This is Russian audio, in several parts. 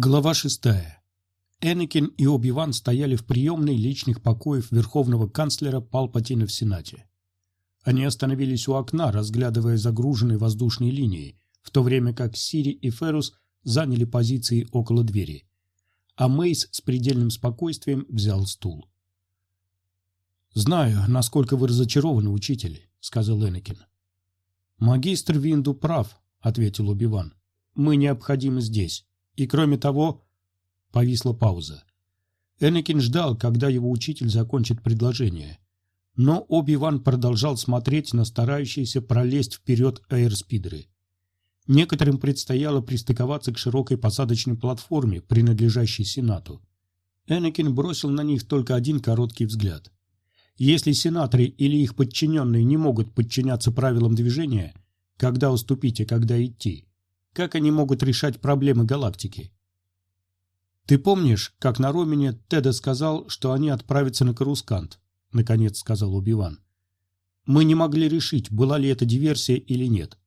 Глава шестая. Энакин и Оби-Ван стояли в приемной личных покоев верховного канцлера Палпатина в Сенате. Они остановились у окна, разглядывая загруженные воздушные линии, в то время как Сири и Ферус заняли позиции около двери. А Мейс с предельным спокойствием взял стул. «Знаю, насколько вы разочарованы, учитель», — сказал Энакин. «Магистр Винду прав», — ответил Оби-Ван. «Мы необходимы здесь». И кроме того, повисла пауза. Энакин ждал, когда его учитель закончит предложение. Но Оби-Ван продолжал смотреть на старающиеся пролезть вперед аэрспидеры. Некоторым предстояло пристыковаться к широкой посадочной платформе, принадлежащей Сенату. Энакин бросил на них только один короткий взгляд. Если сенаторы или их подчиненные не могут подчиняться правилам движения, когда уступить и когда идти, как они могут решать проблемы галактики? Ты помнишь, как на Ромине Теда сказал, что они отправятся на Карускант? Наконец сказал Убиван. Мы не могли решить, была ли это диверсия или нет.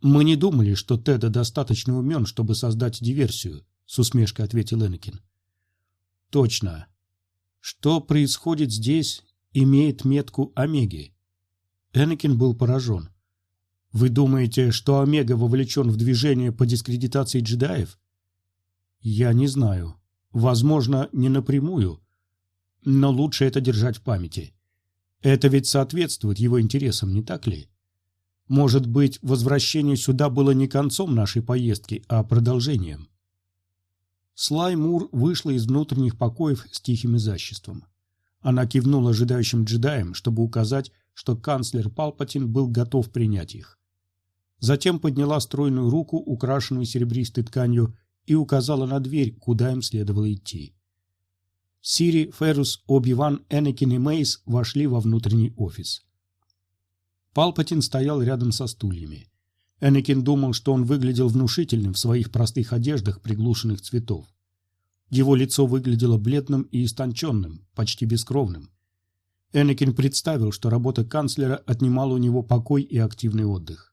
Мы не думали, что Теда достаточно умен, чтобы создать диверсию, с усмешкой ответил Энакин. Точно. Что происходит здесь, имеет метку Омеги. Энакин был поражен. Вы думаете, что Омега вовлечен в движение по дискредитации джедаев? Я не знаю. Возможно, не напрямую. Но лучше это держать в памяти. Это ведь соответствует его интересам, не так ли? Может быть, возвращение сюда было не концом нашей поездки, а продолжением? Слай Мур вышла из внутренних покоев с тихим изяществом. Она кивнула ожидающим джедаям, чтобы указать, что канцлер Палпатин был готов принять их. Затем подняла стройную руку, украшенную серебристой тканью, и указала на дверь, куда им следовало идти. Сири, Феррус, Оби-Ван, Энакин и Мейс вошли во внутренний офис. Палпатин стоял рядом со стульями. Энакин думал, что он выглядел внушительным в своих простых одеждах приглушенных цветов. Его лицо выглядело бледным и истонченным, почти бескровным. Энакин представил, что работа канцлера отнимала у него покой и активный отдых.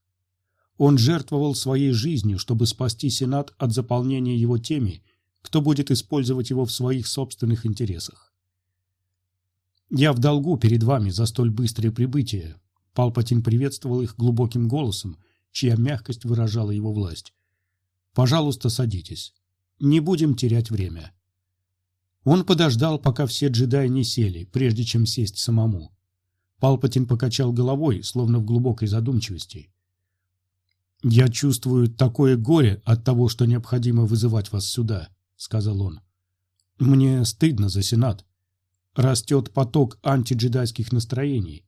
Он жертвовал своей жизнью, чтобы спасти Сенат от заполнения его теми, кто будет использовать его в своих собственных интересах. «Я в долгу перед вами за столь быстрое прибытие», Палпатин приветствовал их глубоким голосом, чья мягкость выражала его власть. «Пожалуйста, садитесь. Не будем терять время». Он подождал, пока все джедаи не сели, прежде чем сесть самому. Палпатин покачал головой, словно в глубокой задумчивости. «Я чувствую такое горе от того, что необходимо вызывать вас сюда», — сказал он. «Мне стыдно за Сенат. Растет поток антиджедайских настроений,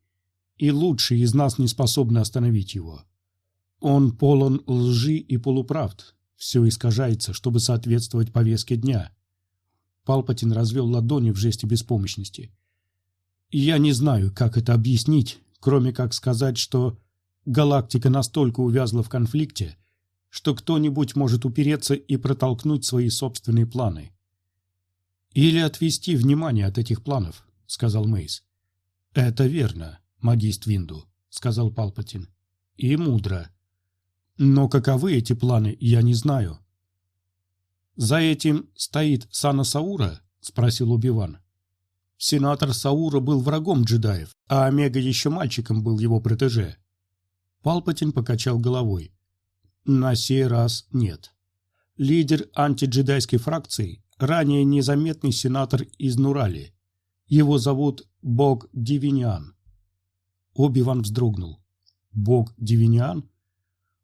и лучшие из нас не способны остановить его. Он полон лжи и полуправд. Все искажается, чтобы соответствовать повестке дня». Палпатин развел ладони в жесте беспомощности. «Я не знаю, как это объяснить, кроме как сказать, что Галактика настолько увязла в конфликте, что кто-нибудь может упереться и протолкнуть свои собственные планы. «Или отвести внимание от этих планов», — сказал Мейс. «Это верно, магист Винду», — сказал Палпатин. «И мудро. Но каковы эти планы, я не знаю». «За этим стоит Сана Саура?» — спросил Убиван. Сенатор Саура был врагом джедаев, а Омега еще мальчиком был его протеже. Палпатин покачал головой. На сей раз нет. Лидер антиджедайской фракции – ранее незаметный сенатор из Нурали. Его зовут Бог Дивиниан. Оби-Ван вздрогнул. Бог Дивиниан?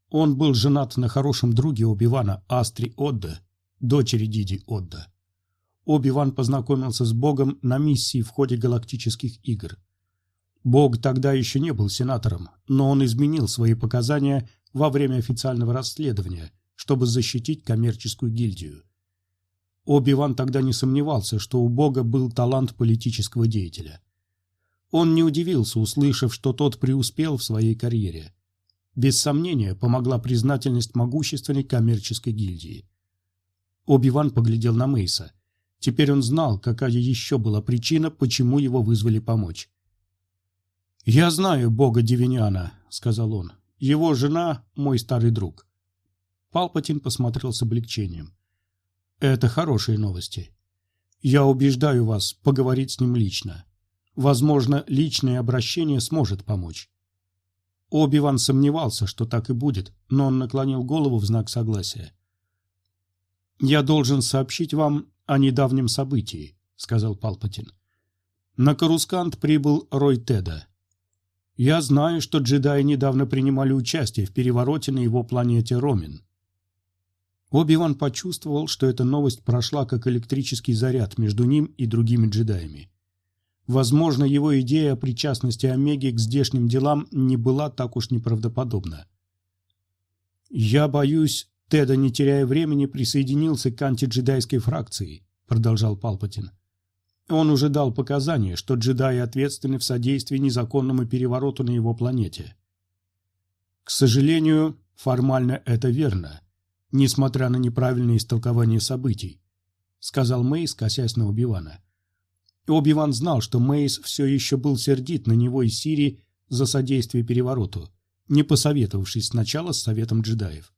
Он был женат на хорошем друге Оби-Вана Астри Отда, дочери Диди Отда. Оби-Ван познакомился с Богом на миссии в ходе галактических игр. Бог тогда еще не был сенатором, но он изменил свои показания во время официального расследования, чтобы защитить коммерческую гильдию. Оби-Ван тогда не сомневался, что у Бога был талант политического деятеля. Он не удивился, услышав, что тот преуспел в своей карьере. Без сомнения, помогла признательность могущественной коммерческой гильдии. Оби-Ван поглядел на Мейса. Теперь он знал, какая еще была причина, почему его вызвали помочь. «Я знаю бога Дивиниана», — сказал он. «Его жена — мой старый друг». Палпатин посмотрел с облегчением. Это хорошие новости. Я убеждаю вас поговорить с ним лично. Возможно, личное обращение сможет помочь. Оби-Ван сомневался, что так и будет, но он наклонил голову в знак согласия. «Я должен сообщить вам о недавнем событии», — сказал Палпатин. «На Карускант прибыл Рой Теда. Я знаю, что джедаи недавно принимали участие в перевороте на его планете Ромин. Оби-Ван почувствовал, что эта новость прошла как электрический заряд между ним и другими джедаями. Возможно, его идея о причастности Омеги к здешним делам не была так уж неправдоподобна. «Я боюсь, Теда, не теряя времени, присоединился к антиджедайской фракции», — продолжал Палпатин. Он уже дал показания, что джедаи ответственны в содействии незаконному перевороту на его планете. К сожалению, формально это верно, несмотря на неправильное истолкование событий, сказал Мейс, косясь на Оби-Вана. Оби-Ван знал, что Мейс все еще был сердит на него и Сири за содействие перевороту, не посоветовавшись сначала с советом джедаев.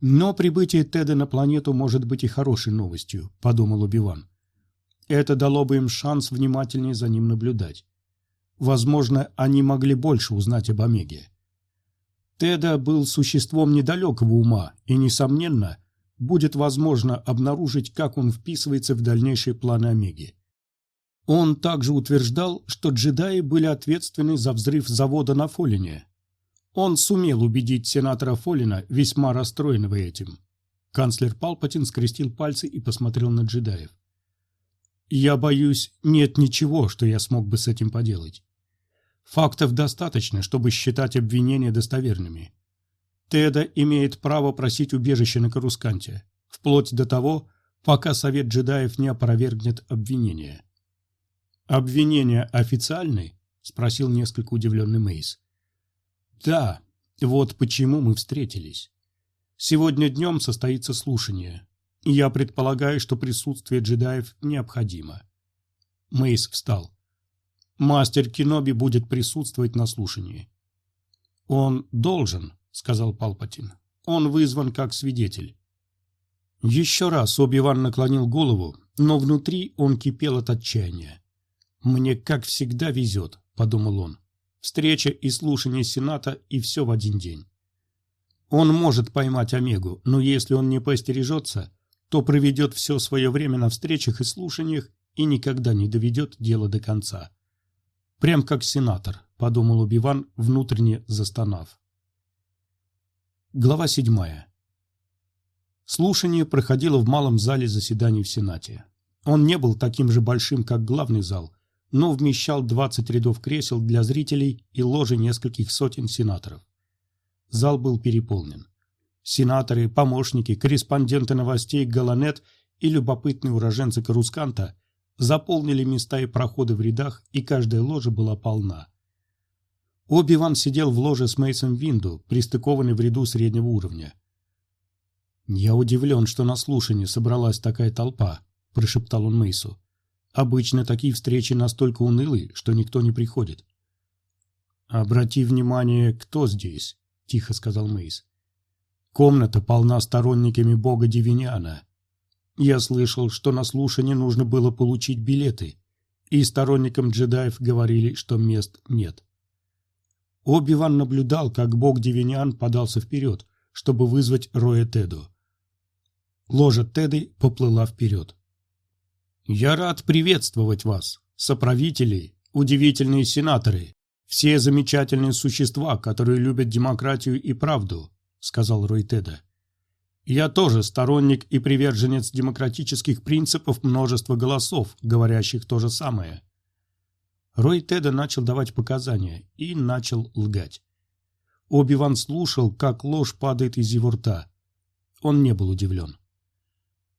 Но прибытие Теда на планету может быть и хорошей новостью, подумал Оби-Ван. Это дало бы им шанс внимательнее за ним наблюдать. Возможно, они могли больше узнать об Омеге. Теда был существом недалекого ума, и, несомненно, будет возможно обнаружить, как он вписывается в дальнейшие планы Омеги. Он также утверждал, что джедаи были ответственны за взрыв завода на Фолине. Он сумел убедить сенатора Фолина, весьма расстроенного этим. Канцлер Палпатин скрестил пальцы и посмотрел на джедаев. Я боюсь, нет ничего, что я смог бы с этим поделать. Фактов достаточно, чтобы считать обвинения достоверными. Теда имеет право просить убежище на Карусканте, вплоть до того, пока Совет джедаев не опровергнет обвинения. «Обвинения официальны?» – спросил несколько удивленный Мейс. «Да, вот почему мы встретились. Сегодня днем состоится слушание, я предполагаю, что присутствие джедаев необходимо. Мейс встал. Мастер Киноби будет присутствовать на слушании. Он должен, сказал Палпатин. Он вызван как свидетель. Еще раз Оби-Ван наклонил голову, но внутри он кипел от отчаяния. «Мне, как всегда, везет», — подумал он. «Встреча и слушание Сената, и все в один день». Он может поймать Омегу, но если он не постережется, то проведет все свое время на встречах и слушаниях и никогда не доведет дело до конца. Прям как сенатор, подумал Убиван, внутренне застонав. Глава седьмая. Слушание проходило в малом зале заседаний в Сенате. Он не был таким же большим, как главный зал, но вмещал 20 рядов кресел для зрителей и ложи нескольких сотен сенаторов. Зал был переполнен. Сенаторы, помощники, корреспонденты новостей Галанет и любопытные уроженцы Карусканта заполнили места и проходы в рядах, и каждая ложа была полна. Оби-Ван сидел в ложе с Мейсом Винду, пристыкованный в ряду среднего уровня. «Я удивлен, что на слушании собралась такая толпа», – прошептал он Мейсу. «Обычно такие встречи настолько унылые, что никто не приходит». «Обрати внимание, кто здесь», – тихо сказал Мейс. Комната полна сторонниками бога Дивиниана. Я слышал, что на слушание нужно было получить билеты, и сторонникам джедаев говорили, что мест нет. Оби-Ван наблюдал, как бог Дивиниан подался вперед, чтобы вызвать Роя Теду. Ложа Теды поплыла вперед. «Я рад приветствовать вас, соправители, удивительные сенаторы, все замечательные существа, которые любят демократию и правду, сказал Ройтеда. «Я тоже сторонник и приверженец демократических принципов множества голосов, говорящих то же самое». Рой Теда начал давать показания и начал лгать. Оби-Ван слушал, как ложь падает из его рта. Он не был удивлен.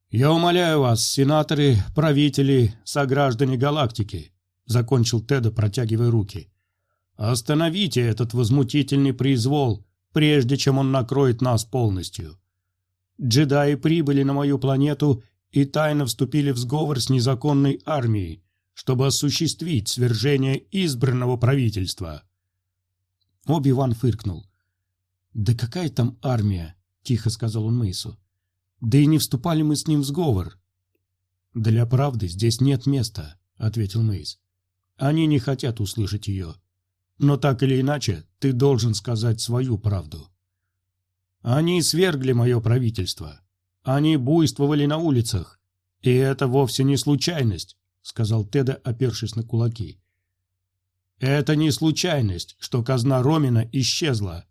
«Я умоляю вас, сенаторы, правители, сограждане галактики», — закончил Теда, протягивая руки. «Остановите этот возмутительный произвол прежде чем он накроет нас полностью. Джедаи прибыли на мою планету и тайно вступили в сговор с незаконной армией, чтобы осуществить свержение избранного правительства. Оби-Ван фыркнул. «Да какая там армия?» – тихо сказал он Мейсу. Да и не вступали мы с ним в сговор. Для правды здесь нет места, ответил Мейс. Они не хотят услышать ее. Но так или иначе, ты должен сказать свою правду. Они свергли мое правительство. Они буйствовали на улицах. И это вовсе не случайность, сказал Теда, опершись на кулаки. Это не случайность, что казна Ромина исчезла.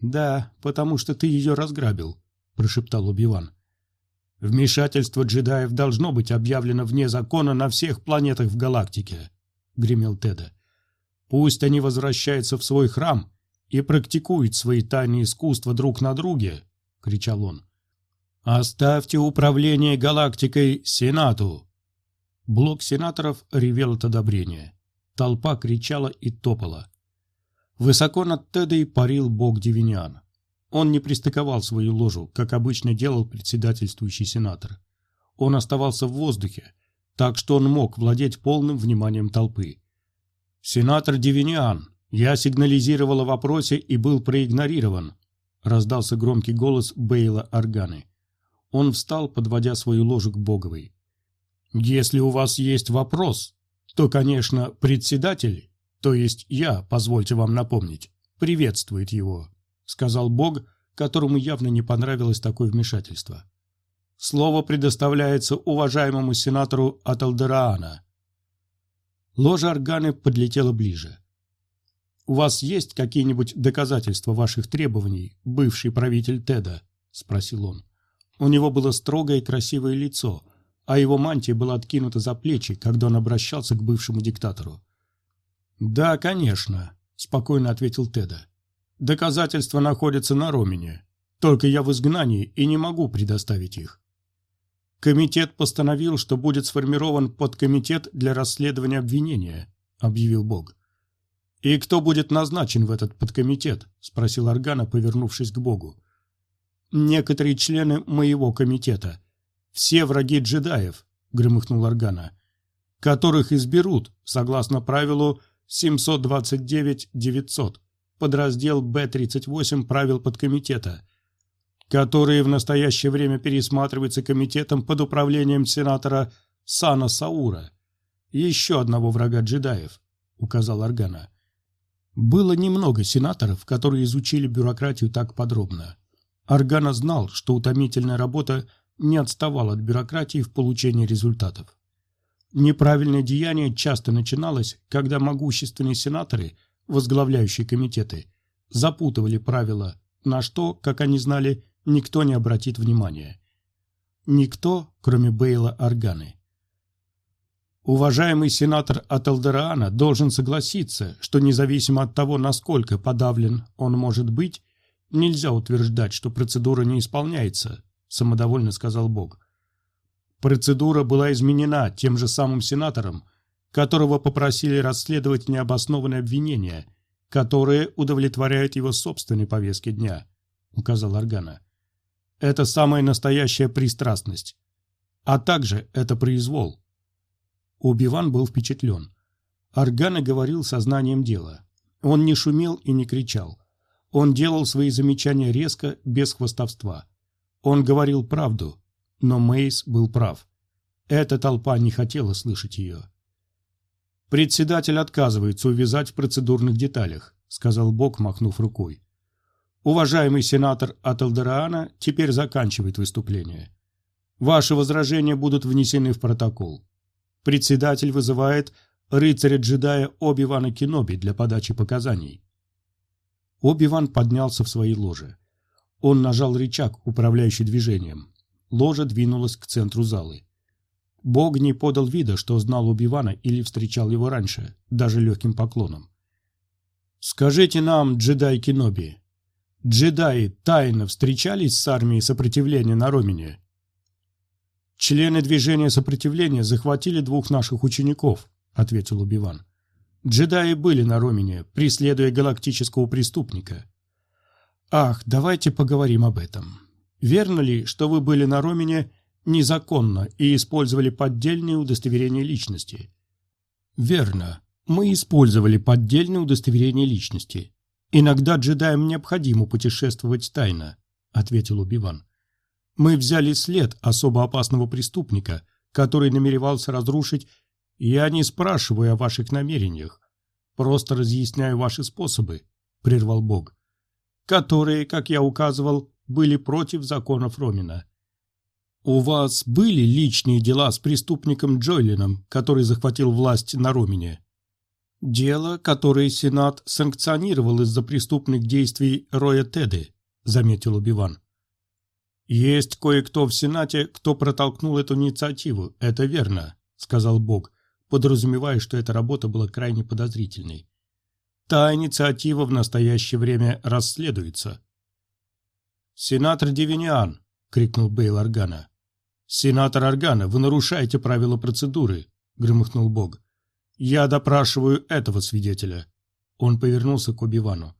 Да, потому что ты ее разграбил, прошептал Убиван. Вмешательство джедаев должно быть объявлено вне закона на всех планетах в галактике, гремел Теда. Пусть они возвращаются в свой храм и практикуют свои тайные искусства друг на друге, кричал он. Оставьте управление галактикой Сенату. Блок сенаторов ревел от одобрения. Толпа кричала и топала. Высоко над Тедой парил бог Девиниан. Он не пристыковал свою ложу, как обычно делал председательствующий сенатор. Он оставался в воздухе, так что он мог владеть полным вниманием толпы. «Сенатор Девиниан, я сигнализировал о вопросе и был проигнорирован», раздался громкий голос Бейла Органы. Он встал, подводя свою ложу к Боговой. «Если у вас есть вопрос, то, конечно, председатель, то есть я, позвольте вам напомнить, приветствует его», сказал Бог, которому явно не понравилось такое вмешательство. Слово предоставляется уважаемому сенатору Аталдераана. Ложа органы подлетела ближе. «У вас есть какие-нибудь доказательства ваших требований, бывший правитель Теда?» – спросил он. У него было строгое и красивое лицо, а его мантия была откинута за плечи, когда он обращался к бывшему диктатору. «Да, конечно», – спокойно ответил Теда. Доказательства находятся на Ромине. Только я в изгнании и не могу предоставить их. Комитет постановил, что будет сформирован подкомитет для расследования обвинения, объявил Бог. И кто будет назначен в этот подкомитет? спросил Аргана, повернувшись к Богу. Некоторые члены моего комитета. Все враги джедаев, громыхнул Аргана, которых изберут согласно правилу 729-900 подраздел Б-38 правил подкомитета, которые в настоящее время пересматриваются комитетом под управлением сенатора Сана Саура, еще одного врага джедаев, указал Аргана. Было немного сенаторов, которые изучили бюрократию так подробно. Аргана знал, что утомительная работа не отставала от бюрократии в получении результатов. Неправильное деяние часто начиналось, когда могущественные сенаторы – возглавляющие комитеты, запутывали правила, на что, как они знали, никто не обратит внимания. Никто, кроме Бейла Органы. Уважаемый сенатор от Элдераана должен согласиться, что независимо от того, насколько подавлен он может быть, нельзя утверждать, что процедура не исполняется, самодовольно сказал Бог. Процедура была изменена тем же самым сенатором, которого попросили расследовать необоснованные обвинения, которые удовлетворяют его собственной повестке дня, указал Аргана. Это самая настоящая пристрастность. А также это произвол. Убиван был впечатлен. Аргана говорил сознанием дела. Он не шумел и не кричал. Он делал свои замечания резко, без хвостовства. Он говорил правду, но Мейс был прав. Эта толпа не хотела слышать ее. «Председатель отказывается увязать в процедурных деталях», — сказал Бог, махнув рукой. «Уважаемый сенатор от теперь заканчивает выступление. Ваши возражения будут внесены в протокол. Председатель вызывает рыцаря-джедая Оби-Вана Кеноби для подачи показаний». Оби-Ван поднялся в своей ложе. Он нажал рычаг, управляющий движением. Ложа двинулась к центру залы. Бог не подал вида, что знал Убивана или встречал его раньше, даже легким поклоном. «Скажите нам, джедай Киноби, джедаи тайно встречались с армией сопротивления на Ромине?» «Члены движения сопротивления захватили двух наших учеников», — ответил Убиван. «Джедаи были на Ромине, преследуя галактического преступника». «Ах, давайте поговорим об этом. Верно ли, что вы были на Ромине незаконно и использовали поддельные удостоверения личности. Верно, мы использовали поддельные удостоверения личности. Иногда джедаям необходимо путешествовать тайно, ответил Убиван. Мы взяли след особо опасного преступника, который намеревался разрушить... Я не спрашиваю о ваших намерениях, просто разъясняю ваши способы, — прервал Бог, — которые, как я указывал, были против законов Ромина. У вас были личные дела с преступником Джойлином, который захватил власть на Ромине? Дело, которое Сенат санкционировал из-за преступных действий Роя Теды, заметил Убиван. Есть кое-кто в Сенате, кто протолкнул эту инициативу, это верно, сказал Бог, подразумевая, что эта работа была крайне подозрительной. Та инициатива в настоящее время расследуется. «Сенатор Девиниан!» — крикнул Бейл Аргана. «Сенатор Аргана, вы нарушаете правила процедуры!» — громыхнул Бог. «Я допрашиваю этого свидетеля». Он повернулся к Оби-Вану.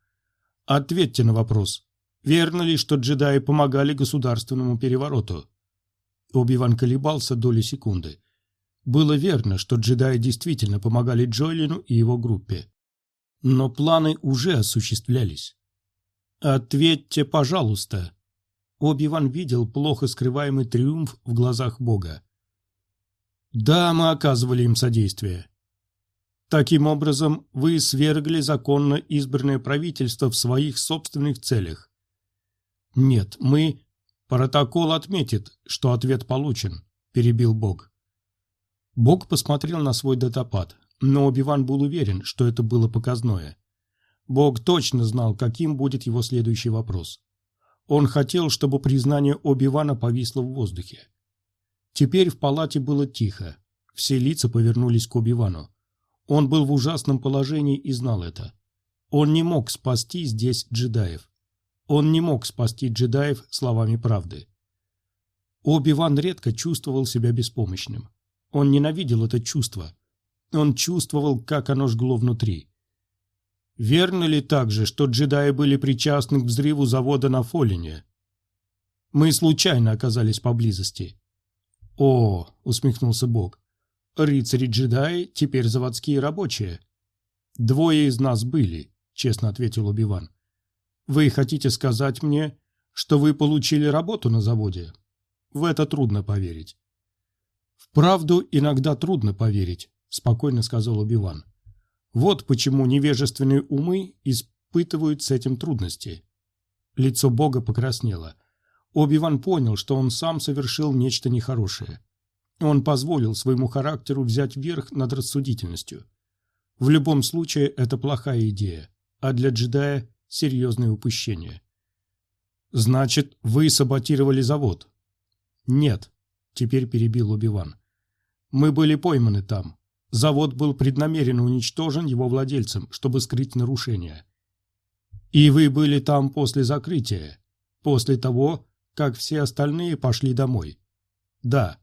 «Ответьте на вопрос. Верно ли, что джедаи помогали государственному перевороту?» Оби-Ван колебался доли секунды. Было верно, что джедаи действительно помогали Джойлину и его группе. Но планы уже осуществлялись. «Ответьте, пожалуйста!» Оби-Ван видел плохо скрываемый триумф в глазах Бога. «Да, мы оказывали им содействие. Таким образом, вы свергли законно избранное правительство в своих собственных целях. Нет, мы... Протокол отметит, что ответ получен», – перебил Бог. Бог посмотрел на свой датапад, но Оби-Ван был уверен, что это было показное. Бог точно знал, каким будет его следующий вопрос. Он хотел, чтобы признание Оби-Вана повисло в воздухе. Теперь в палате было тихо. Все лица повернулись к Оби-Вану. Он был в ужасном положении и знал это. Он не мог спасти здесь джедаев. Он не мог спасти джедаев словами правды. Оби-Ван редко чувствовал себя беспомощным. Он ненавидел это чувство. Он чувствовал, как оно жгло внутри. Верно ли также, что джедаи были причастны к взрыву завода на Фолине? Мы случайно оказались поблизости. О, усмехнулся Бог. Рыцари-джедаи теперь заводские рабочие. Двое из нас были, честно ответил Убиван. Вы хотите сказать мне, что вы получили работу на заводе? В это трудно поверить. В правду иногда трудно поверить, спокойно сказал Убиван. Вот почему невежественные умы испытывают с этим трудности. Лицо Бога покраснело. Оби-Ван понял, что он сам совершил нечто нехорошее. Он позволил своему характеру взять верх над рассудительностью. В любом случае, это плохая идея, а для джедая – серьезное упущение. «Значит, вы саботировали завод?» «Нет», – теперь перебил Оби-Ван. «Мы были пойманы там. Завод был преднамеренно уничтожен его владельцем, чтобы скрыть нарушения. И вы были там после закрытия, после того, как все остальные пошли домой. Да.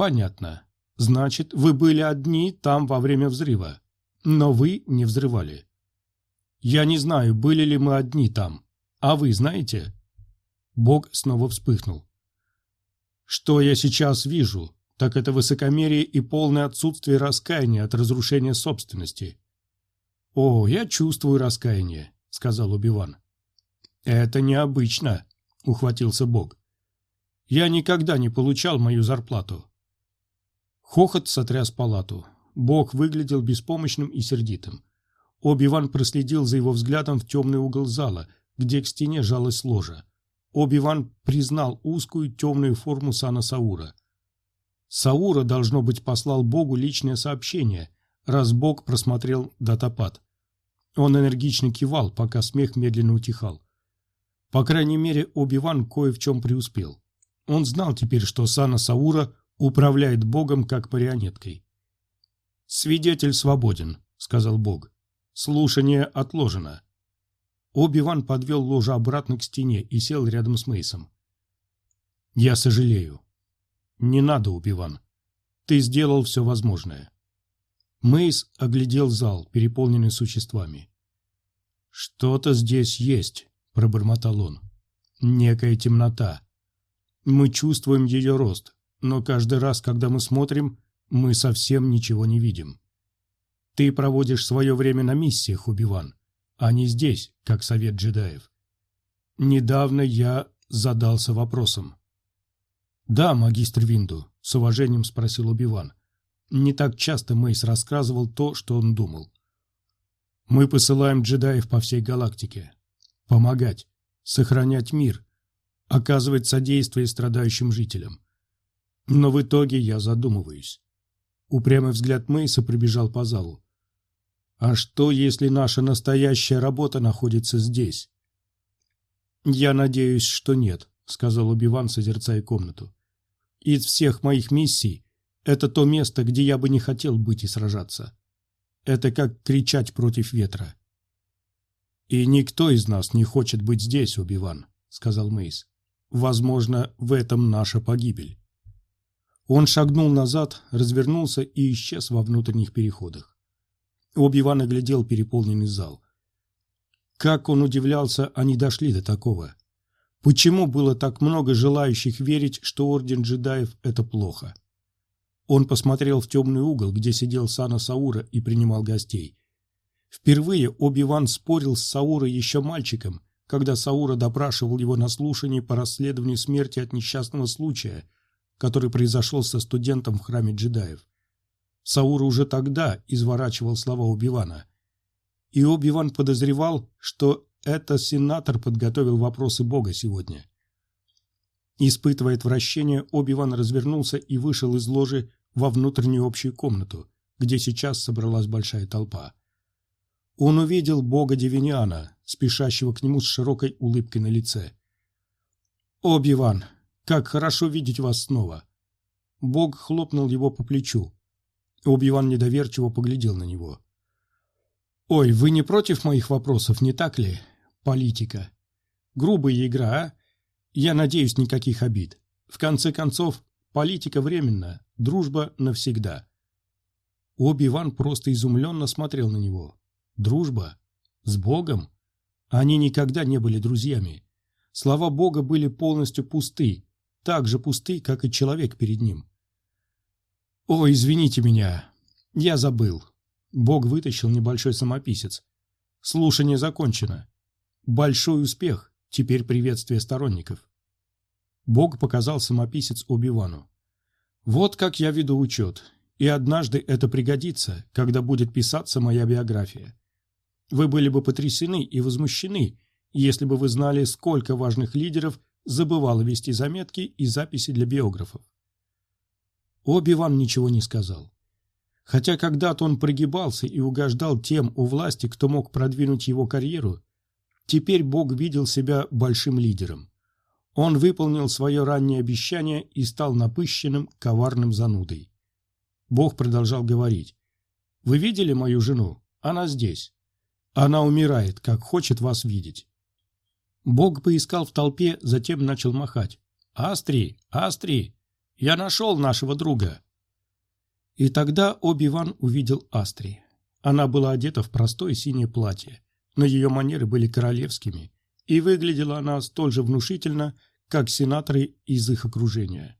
Понятно. Значит, вы были одни там во время взрыва, но вы не взрывали. Я не знаю, были ли мы одни там. А вы знаете? Бог снова вспыхнул. Что я сейчас вижу? так это высокомерие и полное отсутствие раскаяния от разрушения собственности. «О, я чувствую раскаяние», — сказал Убиван. «Это необычно», — ухватился Бог. «Я никогда не получал мою зарплату». Хохот сотряс палату. Бог выглядел беспомощным и сердитым. Оби-Ван проследил за его взглядом в темный угол зала, где к стене жалась ложа. Оби-Ван признал узкую темную форму Сана Саура. Саура, должно быть, послал Богу личное сообщение, раз Бог просмотрел датапад. Он энергично кивал, пока смех медленно утихал. По крайней мере, Оби-Ван кое в чем преуспел. Он знал теперь, что Сана Саура управляет Богом как марионеткой. «Свидетель свободен», — сказал Бог. «Слушание отложено». Оби-Ван подвел ложа обратно к стене и сел рядом с Мейсом. «Я сожалею. «Не надо, Убиван. Ты сделал все возможное». Мейс оглядел зал, переполненный существами. «Что-то здесь есть», — пробормотал он. «Некая темнота. Мы чувствуем ее рост, но каждый раз, когда мы смотрим, мы совсем ничего не видим. Ты проводишь свое время на миссиях, Убиван, а не здесь, как совет джедаев. Недавно я задался вопросом, «Да, магистр Винду», — с уважением спросил Убиван. Не так часто Мейс рассказывал то, что он думал. «Мы посылаем джедаев по всей галактике. Помогать, сохранять мир, оказывать содействие страдающим жителям. Но в итоге я задумываюсь. Упрямый взгляд Мейса пробежал по залу. А что, если наша настоящая работа находится здесь? Я надеюсь, что нет, сказал Убиван, созерцая комнату. Из всех моих миссий это то место, где я бы не хотел быть и сражаться. Это как кричать против ветра. И никто из нас не хочет быть здесь, Убиван, сказал Мейс. Возможно, в этом наша погибель. Он шагнул назад, развернулся и исчез во внутренних переходах. Оби-Ван оглядел переполненный зал. Как он удивлялся, они дошли до такого. Почему было так много желающих верить, что Орден джедаев – это плохо? Он посмотрел в темный угол, где сидел Сана Саура и принимал гостей. Впервые Оби-Ван спорил с Саурой еще мальчиком, когда Саура допрашивал его на слушании по расследованию смерти от несчастного случая – который произошел со студентом в храме джедаев. Саура уже тогда изворачивал слова Убивана. И Оби-Ван подозревал, что это сенатор подготовил вопросы Бога сегодня. Испытывая отвращение, Оби-Ван развернулся и вышел из ложи во внутреннюю общую комнату, где сейчас собралась большая толпа. Он увидел бога Девиниана, спешащего к нему с широкой улыбкой на лице. «Оби-Ван, как хорошо видеть вас снова!» Бог хлопнул его по плечу. Оби-Ван недоверчиво поглядел на него. «Ой, вы не против моих вопросов, не так ли? Политика. Грубая игра, а? Я надеюсь, никаких обид. В конце концов, политика временна, дружба навсегда». Оби-Ван просто изумленно смотрел на него. «Дружба? С Богом? Они никогда не были друзьями. Слова Бога были полностью пусты, так же пусты, как и человек перед ним. «О, извините меня, я забыл». Бог вытащил небольшой самописец. «Слушание закончено. Большой успех, теперь приветствие сторонников». Бог показал самописец Оби-Вану. «Вот как я веду учет, и однажды это пригодится, когда будет писаться моя биография. Вы были бы потрясены и возмущены, если бы вы знали, сколько важных лидеров забывала вести заметки и записи для биографов. Оби-Ван ничего не сказал. Хотя когда-то он прогибался и угождал тем у власти, кто мог продвинуть его карьеру, теперь Бог видел себя большим лидером. Он выполнил свое раннее обещание и стал напыщенным, коварным занудой. Бог продолжал говорить. «Вы видели мою жену? Она здесь. Она умирает, как хочет вас видеть. Бог поискал в толпе, затем начал махать. «Астри! Астри! Я нашел нашего друга!» И тогда Оби-Ван увидел Астри. Она была одета в простое синее платье, но ее манеры были королевскими, и выглядела она столь же внушительно, как сенаторы из их окружения,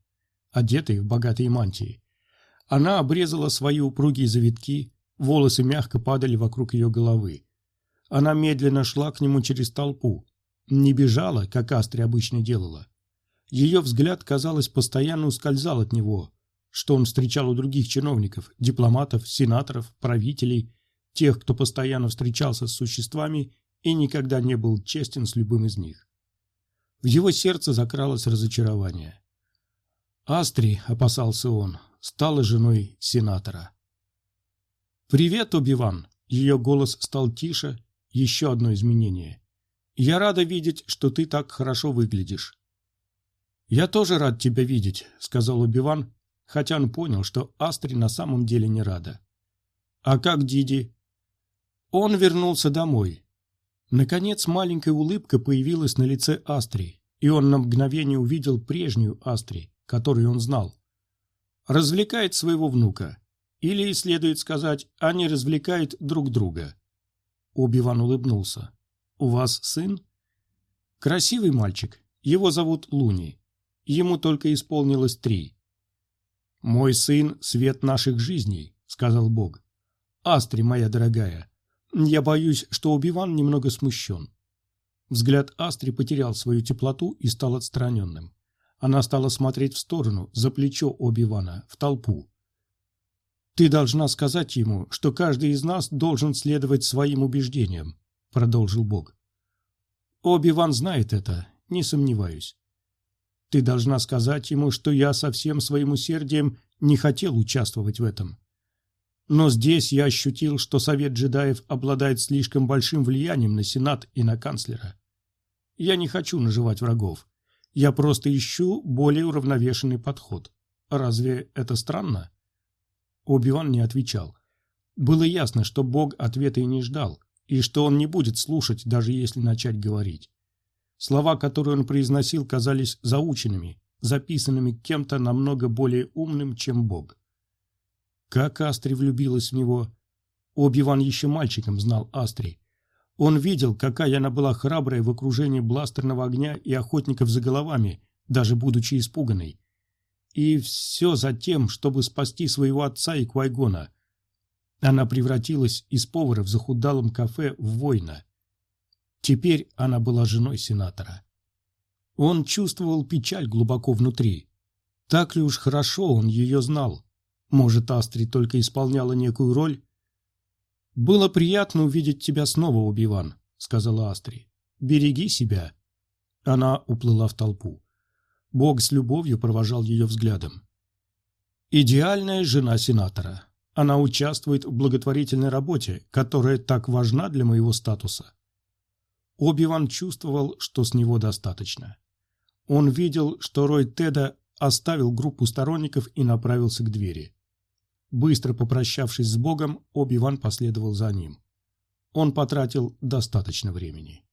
одетые в богатые мантии. Она обрезала свои упругие завитки, волосы мягко падали вокруг ее головы. Она медленно шла к нему через толпу, не бежала, как Астри обычно делала. Ее взгляд, казалось, постоянно ускользал от него, что он встречал у других чиновников, дипломатов, сенаторов, правителей, тех, кто постоянно встречался с существами и никогда не был честен с любым из них. В его сердце закралось разочарование. Астри, опасался он, стала женой сенатора. «Привет, Убиван!» Ее голос стал тише, еще одно изменение. Я рада видеть, что ты так хорошо выглядишь. Я тоже рад тебя видеть, сказал Убиван, хотя он понял, что Астри на самом деле не рада. А как Диди? Он вернулся домой. Наконец маленькая улыбка появилась на лице Астри, и он на мгновение увидел прежнюю Астри, которую он знал. Развлекает своего внука. Или, следует сказать, они развлекают друг друга. Убиван улыбнулся. «У вас сын?» «Красивый мальчик. Его зовут Луни. Ему только исполнилось три». «Мой сын — свет наших жизней», — сказал Бог. «Астри, моя дорогая, я боюсь, что Убиван немного смущен». Взгляд Астри потерял свою теплоту и стал отстраненным. Она стала смотреть в сторону, за плечо Оби-Вана, в толпу. «Ты должна сказать ему, что каждый из нас должен следовать своим убеждениям», — продолжил Бог. «Оби-Ван знает это, не сомневаюсь. Ты должна сказать ему, что я со всем своим усердием не хотел участвовать в этом. Но здесь я ощутил, что Совет джедаев обладает слишком большим влиянием на Сенат и на канцлера. Я не хочу наживать врагов. Я просто ищу более уравновешенный подход. Разве это странно? Оби-Ван не отвечал. Было ясно, что Бог ответа и не ждал, и что он не будет слушать, даже если начать говорить. Слова, которые он произносил, казались заученными, записанными кем-то намного более умным, чем Бог. Как Астри влюбилась в него. Оби-Ван еще мальчиком знал Астри. Он видел, какая она была храбрая в окружении бластерного огня и охотников за головами, даже будучи испуганной. И все за тем, чтобы спасти своего отца и Квайгона. Она превратилась из повара в захудалом кафе в воина. Теперь она была женой сенатора. Он чувствовал печаль глубоко внутри. Так ли уж хорошо он ее знал? Может, Астри только исполняла некую роль? «Было приятно увидеть тебя снова, Убиван», — сказала Астри. «Береги себя». Она уплыла в толпу. Бог с любовью провожал ее взглядом. «Идеальная жена сенатора. Она участвует в благотворительной работе, которая так важна для моего статуса». Оби-Ван чувствовал, что с него достаточно. Он видел, что Рой Теда оставил группу сторонников и направился к двери. Быстро попрощавшись с Богом, Оби-Ван последовал за ним. Он потратил достаточно времени.